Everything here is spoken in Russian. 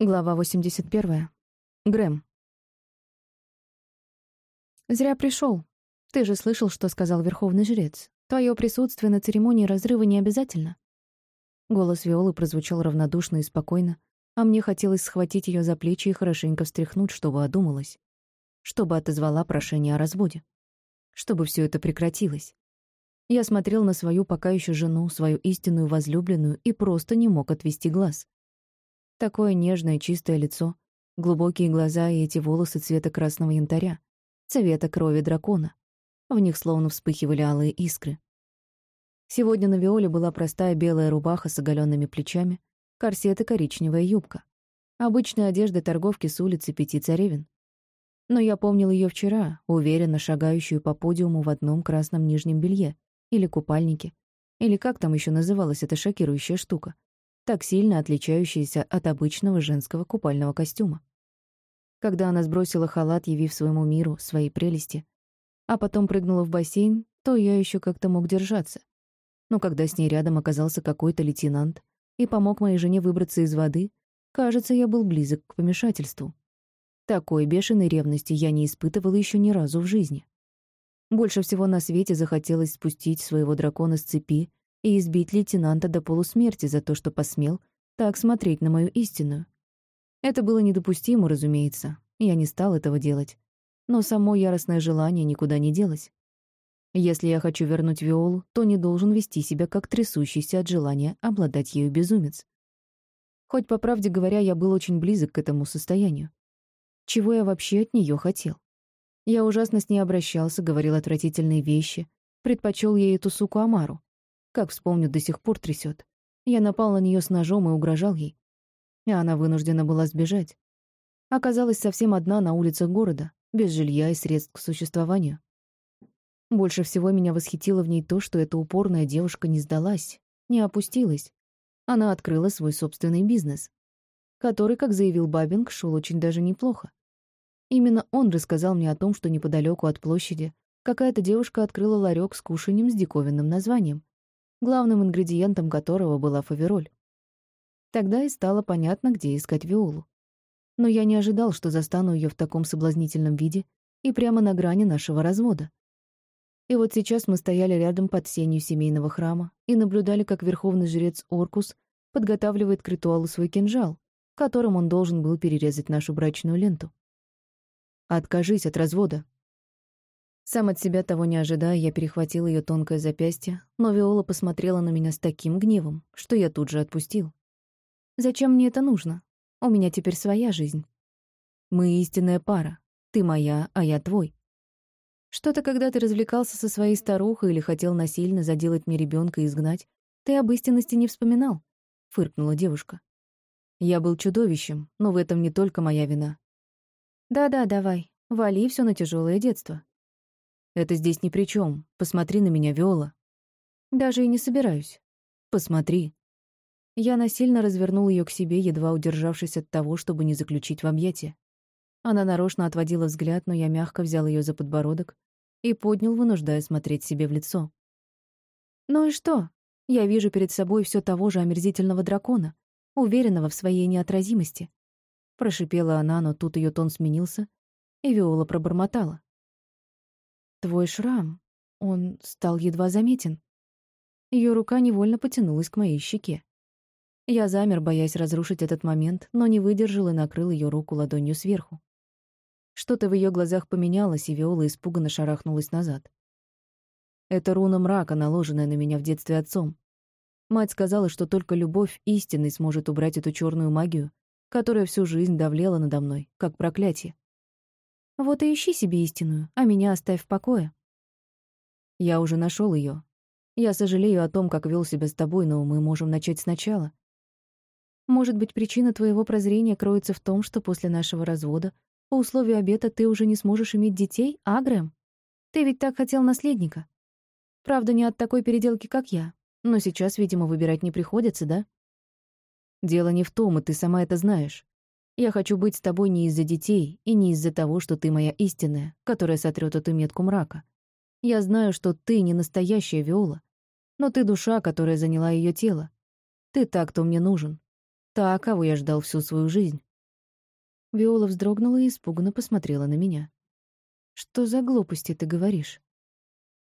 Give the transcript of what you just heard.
Глава 81. Грэм. «Зря пришел. Ты же слышал, что сказал Верховный Жрец. Твое присутствие на церемонии разрыва не обязательно». Голос Виолы прозвучал равнодушно и спокойно, а мне хотелось схватить ее за плечи и хорошенько встряхнуть, чтобы одумалась. Чтобы отозвала прошение о разводе. Чтобы все это прекратилось. Я смотрел на свою пока еще жену, свою истинную возлюбленную, и просто не мог отвести глаз. Такое нежное, чистое лицо, глубокие глаза и эти волосы цвета красного янтаря, цвета крови дракона. В них словно вспыхивали алые искры. Сегодня на Виоле была простая белая рубаха с оголенными плечами, корсет и коричневая юбка. Обычная одежда торговки с улицы Пяти Царевин. Но я помнил ее вчера, уверенно шагающую по подиуму в одном красном нижнем белье или купальнике, или как там еще называлась эта шокирующая штука — так сильно отличающаяся от обычного женского купального костюма. Когда она сбросила халат, явив своему миру свои прелести, а потом прыгнула в бассейн, то я еще как-то мог держаться. Но когда с ней рядом оказался какой-то лейтенант и помог моей жене выбраться из воды, кажется, я был близок к помешательству. Такой бешеной ревности я не испытывал еще ни разу в жизни. Больше всего на свете захотелось спустить своего дракона с цепи и избить лейтенанта до полусмерти за то, что посмел так смотреть на мою истинную. Это было недопустимо, разумеется, я не стал этого делать. Но само яростное желание никуда не делось. Если я хочу вернуть Виолу, то не должен вести себя как трясущийся от желания обладать ею безумец. Хоть, по правде говоря, я был очень близок к этому состоянию. Чего я вообще от нее хотел? Я ужасно с ней обращался, говорил отвратительные вещи, предпочел ей эту суку Амару. Как вспомню, до сих пор трясет. Я напал на нее с ножом и угрожал ей. И она вынуждена была сбежать. Оказалась совсем одна на улицах города, без жилья и средств к существованию. Больше всего меня восхитило в ней то, что эта упорная девушка не сдалась, не опустилась. Она открыла свой собственный бизнес, который, как заявил Бабинг, шел очень даже неплохо. Именно он рассказал мне о том, что неподалеку от площади какая-то девушка открыла ларек с кушанием с диковинным названием главным ингредиентом которого была фавероль. Тогда и стало понятно, где искать Виолу. Но я не ожидал, что застану ее в таком соблазнительном виде и прямо на грани нашего развода. И вот сейчас мы стояли рядом под сенью семейного храма и наблюдали, как верховный жрец Оркус подготавливает к ритуалу свой кинжал, которым он должен был перерезать нашу брачную ленту. «Откажись от развода», сам от себя того не ожидая, я перехватил ее тонкое запястье, но Виола посмотрела на меня с таким гневом, что я тут же отпустил. «Зачем мне это нужно? У меня теперь своя жизнь. Мы истинная пара. Ты моя, а я твой. Что-то, когда ты развлекался со своей старухой или хотел насильно заделать мне ребенка и изгнать, ты об истинности не вспоминал», — фыркнула девушка. «Я был чудовищем, но в этом не только моя вина». «Да-да, давай, вали все на тяжелое детство», это здесь ни при чем. Посмотри на меня, Виола. Даже и не собираюсь. Посмотри. Я насильно развернул ее к себе, едва удержавшись от того, чтобы не заключить в объятия. Она нарочно отводила взгляд, но я мягко взял ее за подбородок и поднял, вынуждая смотреть себе в лицо. «Ну и что? Я вижу перед собой все того же омерзительного дракона, уверенного в своей неотразимости». Прошипела она, но тут ее тон сменился, и Виола пробормотала. Твой шрам, он стал едва заметен. Ее рука невольно потянулась к моей щеке. Я замер, боясь разрушить этот момент, но не выдержал и накрыл ее руку ладонью сверху. Что-то в ее глазах поменялось, и Виола испуганно шарахнулась назад. Это руна мрака, наложенная на меня в детстве отцом. Мать сказала, что только любовь истинной сможет убрать эту черную магию, которая всю жизнь давлела надо мной, как проклятие. Вот и ищи себе истинную, а меня оставь в покое. Я уже нашел ее. Я сожалею о том, как вел себя с тобой, но мы можем начать сначала. Может быть, причина твоего прозрения кроется в том, что после нашего развода, по условию обета, ты уже не сможешь иметь детей, а, Грэм? Ты ведь так хотел наследника. Правда, не от такой переделки, как я. Но сейчас, видимо, выбирать не приходится, да? Дело не в том, и ты сама это знаешь. Я хочу быть с тобой не из-за детей и не из-за того, что ты моя истинная, которая сотрет эту метку мрака. Я знаю, что ты не настоящая Виола, но ты душа, которая заняла ее тело. Ты та, кто мне нужен. Та, кого я ждал всю свою жизнь. Виола вздрогнула и испуганно посмотрела на меня. «Что за глупости ты говоришь?»